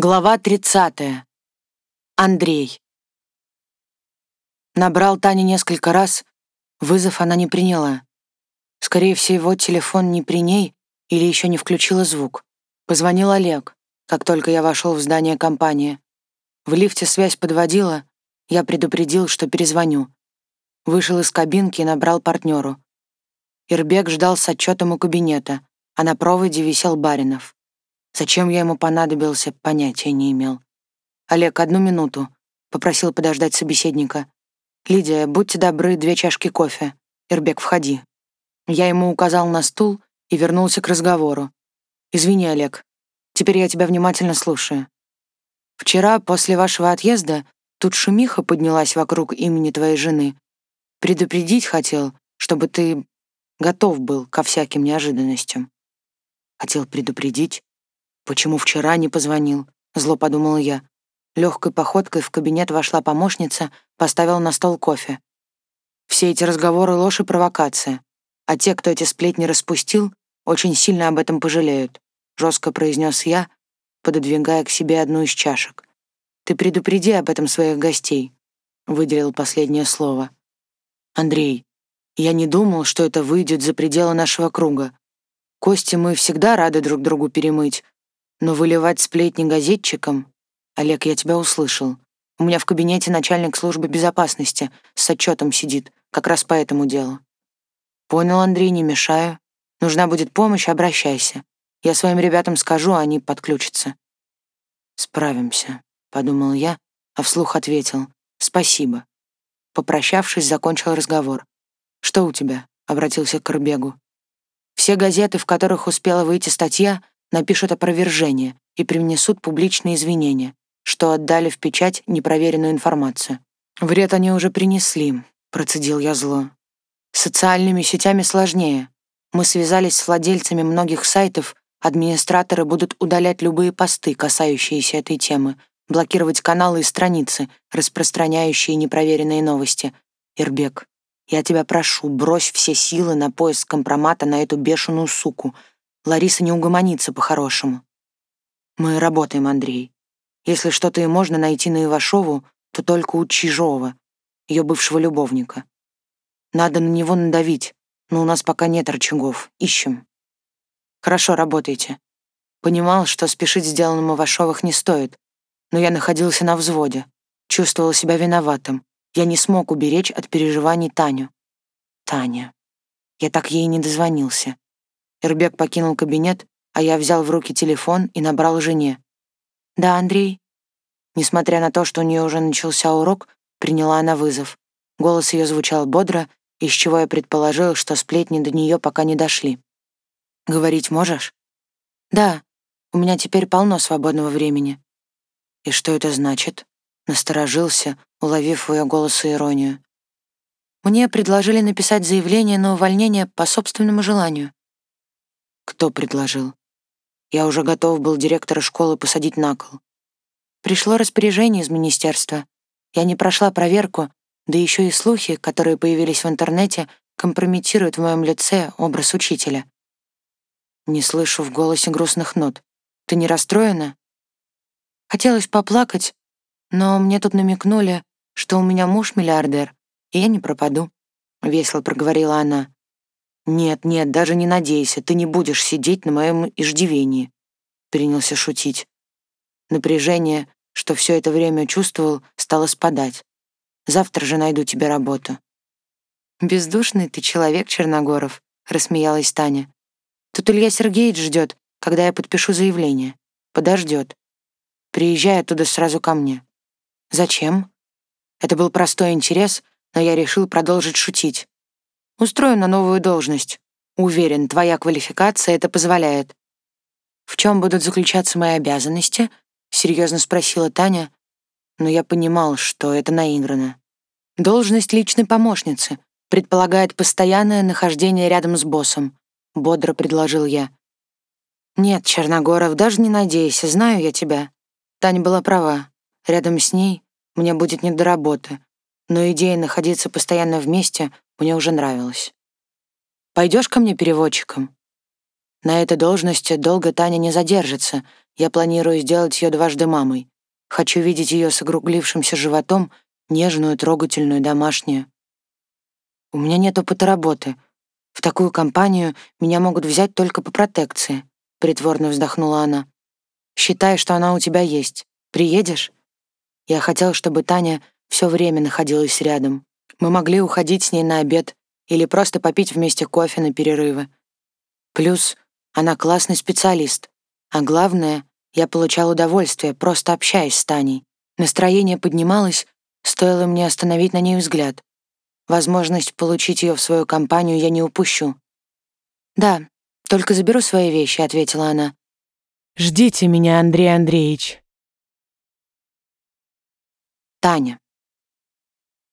Глава 30. Андрей. Набрал Таня несколько раз, вызов она не приняла. Скорее всего, телефон не при ней или еще не включила звук. Позвонил Олег, как только я вошел в здание компании. В лифте связь подводила, я предупредил, что перезвоню. Вышел из кабинки и набрал партнеру. Ирбек ждал с отчетом у кабинета, а на проводе висел Баринов. Зачем я ему понадобился, понятия не имел. «Олег, одну минуту», — попросил подождать собеседника. «Лидия, будьте добры, две чашки кофе. Ирбек, входи». Я ему указал на стул и вернулся к разговору. «Извини, Олег, теперь я тебя внимательно слушаю. Вчера, после вашего отъезда, тут шумиха поднялась вокруг имени твоей жены. Предупредить хотел, чтобы ты готов был ко всяким неожиданностям. Хотел предупредить, «Почему вчера не позвонил?» — зло подумала я. Легкой походкой в кабинет вошла помощница, поставила на стол кофе. Все эти разговоры — ложь и провокация. А те, кто эти сплетни распустил, очень сильно об этом пожалеют, — жестко произнес я, пододвигая к себе одну из чашек. «Ты предупреди об этом своих гостей», — выделил последнее слово. «Андрей, я не думал, что это выйдет за пределы нашего круга. Кости мы всегда рады друг другу перемыть, но выливать сплетни газетчикам... Олег, я тебя услышал. У меня в кабинете начальник службы безопасности с отчетом сидит, как раз по этому делу. Понял, Андрей, не мешаю. Нужна будет помощь, обращайся. Я своим ребятам скажу, а они подключатся. Справимся, подумал я, а вслух ответил. Спасибо. Попрощавшись, закончил разговор. «Что у тебя?» — обратился к Корбегу. Все газеты, в которых успела выйти статья, напишут опровержение и принесут публичные извинения, что отдали в печать непроверенную информацию. «Вред они уже принесли», — процедил я зло. «Социальными сетями сложнее. Мы связались с владельцами многих сайтов, администраторы будут удалять любые посты, касающиеся этой темы, блокировать каналы и страницы, распространяющие непроверенные новости. Ирбек, я тебя прошу, брось все силы на поиск компромата на эту бешеную суку, Лариса не угомонится по-хорошему. Мы работаем, Андрей. Если что-то и можно найти на Ивашову, то только у Чижова, ее бывшего любовника. Надо на него надавить, но у нас пока нет рычагов. Ищем. Хорошо, работайте. Понимал, что спешить сделанным Ивашовых не стоит, но я находился на взводе, чувствовал себя виноватым. Я не смог уберечь от переживаний Таню. Таня. Я так ей не дозвонился. Эрбек покинул кабинет, а я взял в руки телефон и набрал жене. «Да, Андрей?» Несмотря на то, что у нее уже начался урок, приняла она вызов. Голос ее звучал бодро, из чего я предположил, что сплетни до нее пока не дошли. «Говорить можешь?» «Да, у меня теперь полно свободного времени». «И что это значит?» Насторожился, уловив в ее голос иронию. «Мне предложили написать заявление на увольнение по собственному желанию. Кто предложил? Я уже готов был директора школы посадить на кол. Пришло распоряжение из министерства. Я не прошла проверку, да еще и слухи, которые появились в интернете, компрометируют в моем лице образ учителя. Не слышу в голосе грустных нот. Ты не расстроена? Хотелось поплакать, но мне тут намекнули, что у меня муж миллиардер, и я не пропаду. Весело проговорила она. «Нет, нет, даже не надейся, ты не будешь сидеть на моем иждивении», — принялся шутить. Напряжение, что все это время чувствовал, стало спадать. «Завтра же найду тебе работу». «Бездушный ты человек, Черногоров», — рассмеялась Таня. «Тут Илья Сергеевич ждет, когда я подпишу заявление. Подождет. Приезжай оттуда сразу ко мне». «Зачем?» Это был простой интерес, но я решил продолжить шутить. Устрою на новую должность. Уверен, твоя квалификация это позволяет. В чем будут заключаться мои обязанности? Серьезно спросила Таня, но я понимал, что это наиграно. Должность личной помощницы предполагает постоянное нахождение рядом с боссом, бодро предложил я. Нет, Черногоров, даже не надейся, знаю я тебя. Таня была права. Рядом с ней мне будет не до работы, но идея находиться постоянно вместе мне уже нравилось. «Пойдешь ко мне переводчиком?» На этой должности долго Таня не задержится, Я планирую сделать ее дважды мамой. Хочу видеть ее с округлившимся животом, нежную, трогательную, домашнюю. У меня нет опыта работы. В такую компанию меня могут взять только по протекции, притворно вздохнула она. Считай, что она у тебя есть. Приедешь? Я хотел, чтобы Таня все время находилась рядом. Мы могли уходить с ней на обед или просто попить вместе кофе на перерывы. Плюс она классный специалист. А главное, я получал удовольствие, просто общаясь с Таней. Настроение поднималось, стоило мне остановить на ней взгляд. Возможность получить ее в свою компанию я не упущу. «Да, только заберу свои вещи», — ответила она. «Ждите меня, Андрей Андреевич». Таня.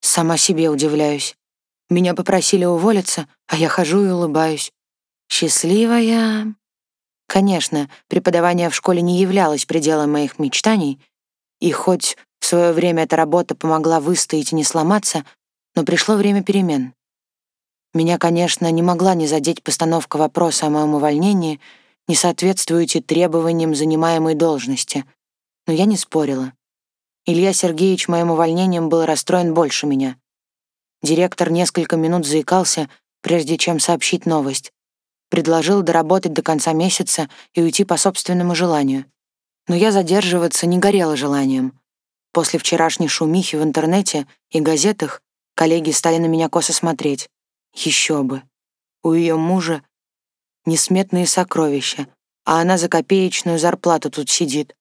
Сама себе удивляюсь. Меня попросили уволиться, а я хожу и улыбаюсь. Счастливая. Конечно, преподавание в школе не являлось пределом моих мечтаний, и хоть в свое время эта работа помогла выстоять и не сломаться, но пришло время перемен. Меня, конечно, не могла не задеть постановка вопроса о моем увольнении, не соответствуете требованиям занимаемой должности, но я не спорила. Илья Сергеевич моим увольнением был расстроен больше меня. Директор несколько минут заикался, прежде чем сообщить новость. Предложил доработать до конца месяца и уйти по собственному желанию. Но я задерживаться не горела желанием. После вчерашней шумихи в интернете и газетах коллеги стали на меня косо смотреть. Еще бы. У ее мужа несметные сокровища, а она за копеечную зарплату тут сидит.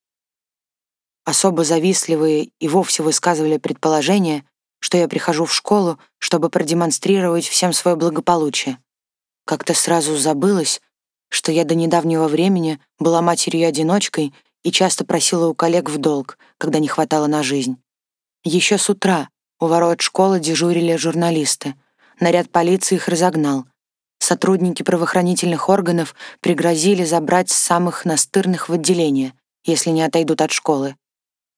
Особо завистливые и вовсе высказывали предположение, что я прихожу в школу, чтобы продемонстрировать всем свое благополучие. Как-то сразу забылось, что я до недавнего времени была матерью-одиночкой и часто просила у коллег в долг, когда не хватало на жизнь. Еще с утра у ворот школы дежурили журналисты. Наряд полиции их разогнал. Сотрудники правоохранительных органов пригрозили забрать самых настырных в отделение, если не отойдут от школы.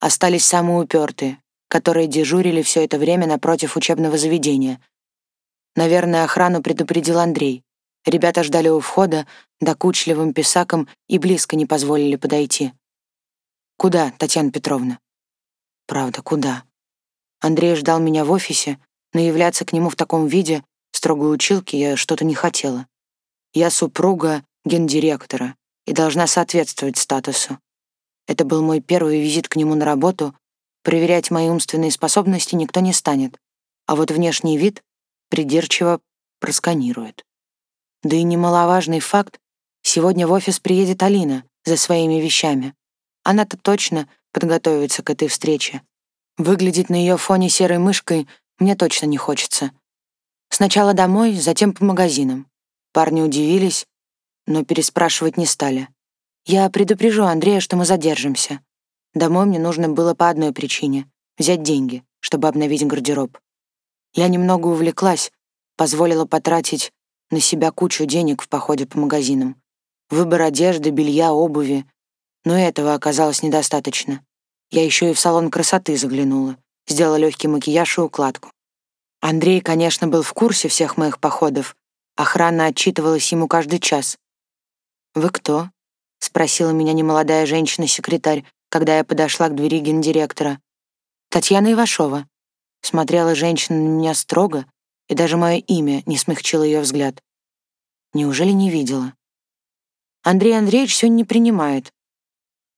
Остались самые упертые, которые дежурили все это время напротив учебного заведения. Наверное, охрану предупредил Андрей. Ребята ждали у входа, докучливым писаком и близко не позволили подойти. «Куда, Татьяна Петровна?» «Правда, куда?» Андрей ждал меня в офисе, но являться к нему в таком виде, строгой училки, я что-то не хотела. Я супруга гендиректора и должна соответствовать статусу. Это был мой первый визит к нему на работу. Проверять мои умственные способности никто не станет, а вот внешний вид придирчиво просканирует. Да и немаловажный факт, сегодня в офис приедет Алина за своими вещами. Она-то точно подготовится к этой встрече. Выглядеть на ее фоне серой мышкой мне точно не хочется. Сначала домой, затем по магазинам. Парни удивились, но переспрашивать не стали. Я предупрежу Андрея, что мы задержимся. Домой мне нужно было по одной причине — взять деньги, чтобы обновить гардероб. Я немного увлеклась, позволила потратить на себя кучу денег в походе по магазинам. Выбор одежды, белья, обуви. Но этого оказалось недостаточно. Я еще и в салон красоты заглянула, сделала легкий макияж и укладку. Андрей, конечно, был в курсе всех моих походов. Охрана отчитывалась ему каждый час. «Вы кто?» — спросила меня немолодая женщина-секретарь, когда я подошла к двери гендиректора. «Татьяна Ивашова». Смотрела женщина на меня строго, и даже мое имя не смягчило ее взгляд. Неужели не видела? «Андрей Андреевич сегодня не принимает.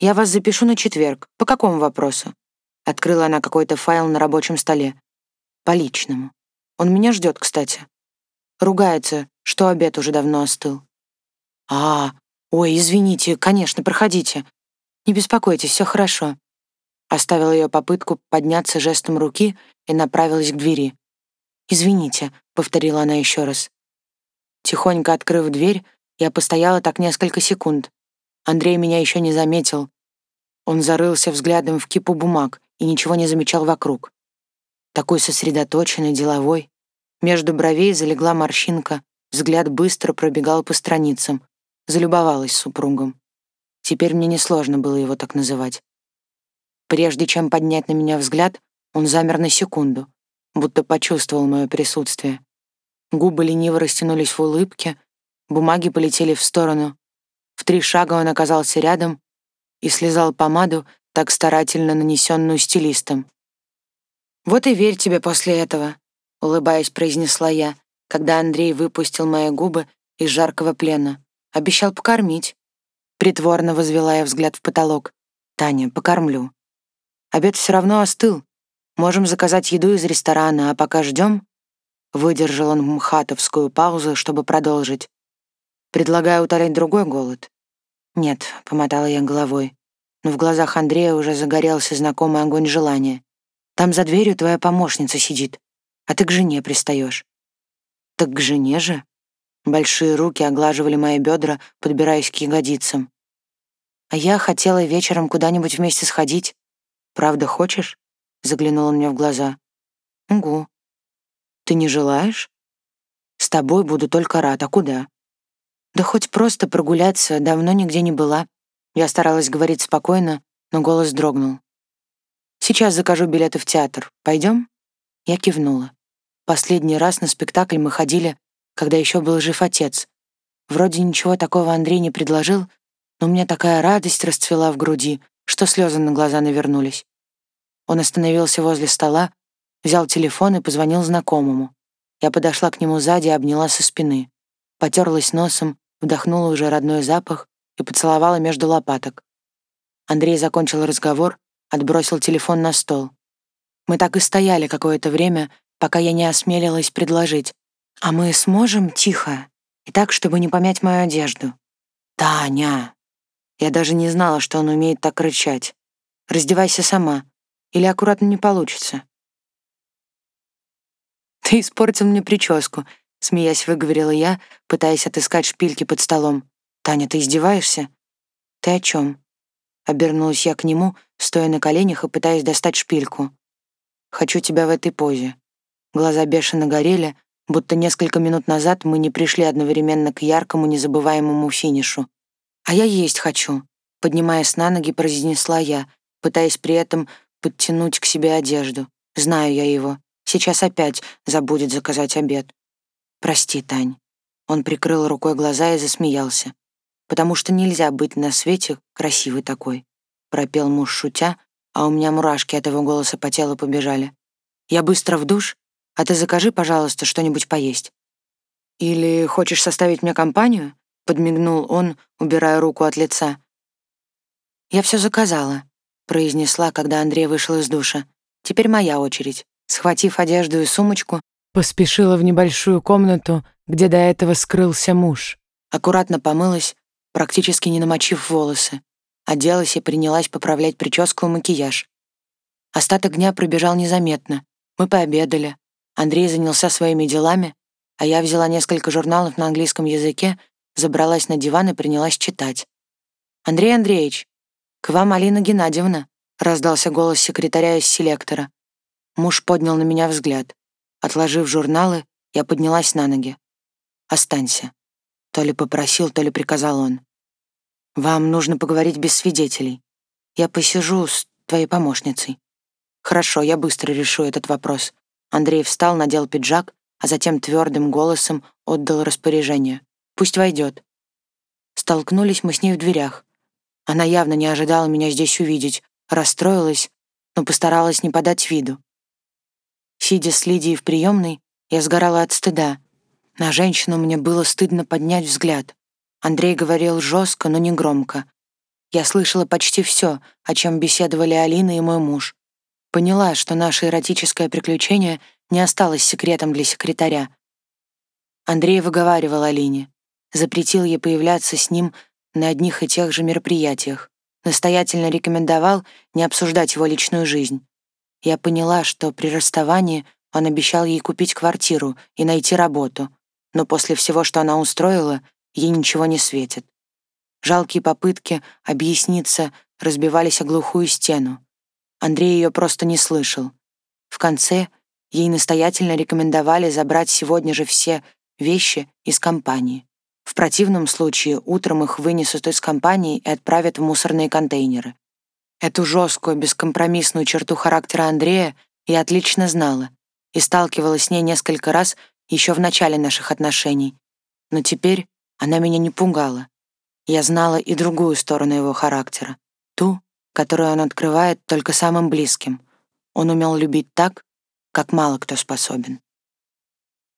Я вас запишу на четверг. По какому вопросу?» Открыла она какой-то файл на рабочем столе. «По личному. Он меня ждет, кстати. Ругается, что обед уже давно остыл». «А, «Ой, извините, конечно, проходите. Не беспокойтесь, все хорошо». Оставила ее попытку подняться жестом руки и направилась к двери. «Извините», — повторила она еще раз. Тихонько открыв дверь, я постояла так несколько секунд. Андрей меня еще не заметил. Он зарылся взглядом в кипу бумаг и ничего не замечал вокруг. Такой сосредоточенный, деловой. Между бровей залегла морщинка, взгляд быстро пробегал по страницам, залюбовалась супругом. Теперь мне несложно было его так называть. Прежде чем поднять на меня взгляд, он замер на секунду, будто почувствовал мое присутствие. Губы лениво растянулись в улыбке, бумаги полетели в сторону. В три шага он оказался рядом, и слезал помаду, так старательно нанесенную стилистом. «Вот и верь тебе после этого», — улыбаясь, произнесла я, когда Андрей выпустил мои губы из жаркого плена. «Обещал покормить». Притворно возвела я взгляд в потолок. «Таня, покормлю». «Обед все равно остыл. Можем заказать еду из ресторана, а пока ждем...» Выдержал он мхатовскую паузу, чтобы продолжить. «Предлагаю утолить другой голод». «Нет», — помотала я головой. Но в глазах Андрея уже загорелся знакомый огонь желания. «Там за дверью твоя помощница сидит, а ты к жене пристаешь». «Так к жене же?» Большие руки оглаживали мои бедра, подбираясь к ягодицам. «А я хотела вечером куда-нибудь вместе сходить. Правда, хочешь?» — заглянул он мне в глаза. «Угу. Ты не желаешь? С тобой буду только рад. А куда?» «Да хоть просто прогуляться, давно нигде не была». Я старалась говорить спокойно, но голос дрогнул. «Сейчас закажу билеты в театр. Пойдем?» Я кивнула. Последний раз на спектакль мы ходили когда еще был жив отец. Вроде ничего такого Андрей не предложил, но у меня такая радость расцвела в груди, что слезы на глаза навернулись. Он остановился возле стола, взял телефон и позвонил знакомому. Я подошла к нему сзади и обняла со спины. Потерлась носом, вдохнула уже родной запах и поцеловала между лопаток. Андрей закончил разговор, отбросил телефон на стол. Мы так и стояли какое-то время, пока я не осмелилась предложить. «А мы сможем тихо и так, чтобы не помять мою одежду?» «Таня!» Я даже не знала, что он умеет так рычать. «Раздевайся сама, или аккуратно не получится». «Ты испортил мне прическу», — смеясь выговорила я, пытаясь отыскать шпильки под столом. «Таня, ты издеваешься?» «Ты о чем? Обернулась я к нему, стоя на коленях и пытаясь достать шпильку. «Хочу тебя в этой позе». Глаза бешено горели, будто несколько минут назад мы не пришли одновременно к яркому, незабываемому финишу. «А я есть хочу», — поднимаясь на ноги, произнесла я, пытаясь при этом подтянуть к себе одежду. Знаю я его. Сейчас опять забудет заказать обед. «Прости, Тань». Он прикрыл рукой глаза и засмеялся. «Потому что нельзя быть на свете красивой такой», — пропел муж шутя, а у меня мурашки от его голоса по телу побежали. «Я быстро в душ а ты закажи, пожалуйста, что-нибудь поесть». «Или хочешь составить мне компанию?» — подмигнул он, убирая руку от лица. «Я все заказала», — произнесла, когда Андрей вышел из душа. «Теперь моя очередь». Схватив одежду и сумочку, поспешила в небольшую комнату, где до этого скрылся муж. Аккуратно помылась, практически не намочив волосы. Оделась и принялась поправлять прическу и макияж. Остаток дня пробежал незаметно. Мы пообедали, Андрей занялся своими делами, а я взяла несколько журналов на английском языке, забралась на диван и принялась читать. «Андрей Андреевич, к вам Алина Геннадьевна», — раздался голос секретаря из селектора. Муж поднял на меня взгляд. Отложив журналы, я поднялась на ноги. «Останься», — то ли попросил, то ли приказал он. «Вам нужно поговорить без свидетелей. Я посижу с твоей помощницей». «Хорошо, я быстро решу этот вопрос», Андрей встал, надел пиджак, а затем твердым голосом отдал распоряжение. «Пусть войдет». Столкнулись мы с ней в дверях. Она явно не ожидала меня здесь увидеть, расстроилась, но постаралась не подать виду. Сидя с Лидией в приемной, я сгорала от стыда. На женщину мне было стыдно поднять взгляд. Андрей говорил жестко, но не громко. Я слышала почти все, о чем беседовали Алина и мой муж. Поняла, что наше эротическое приключение не осталось секретом для секретаря. Андрей выговаривал Алине, запретил ей появляться с ним на одних и тех же мероприятиях, настоятельно рекомендовал не обсуждать его личную жизнь. Я поняла, что при расставании он обещал ей купить квартиру и найти работу, но после всего, что она устроила, ей ничего не светит. Жалкие попытки объясниться разбивались о глухую стену. Андрей ее просто не слышал. В конце ей настоятельно рекомендовали забрать сегодня же все вещи из компании. В противном случае утром их вынесут из компании и отправят в мусорные контейнеры. Эту жесткую, бескомпромиссную черту характера Андрея я отлично знала и сталкивалась с ней несколько раз еще в начале наших отношений. Но теперь она меня не пугала. Я знала и другую сторону его характера, ту, которую он открывает только самым близким. Он умел любить так, как мало кто способен.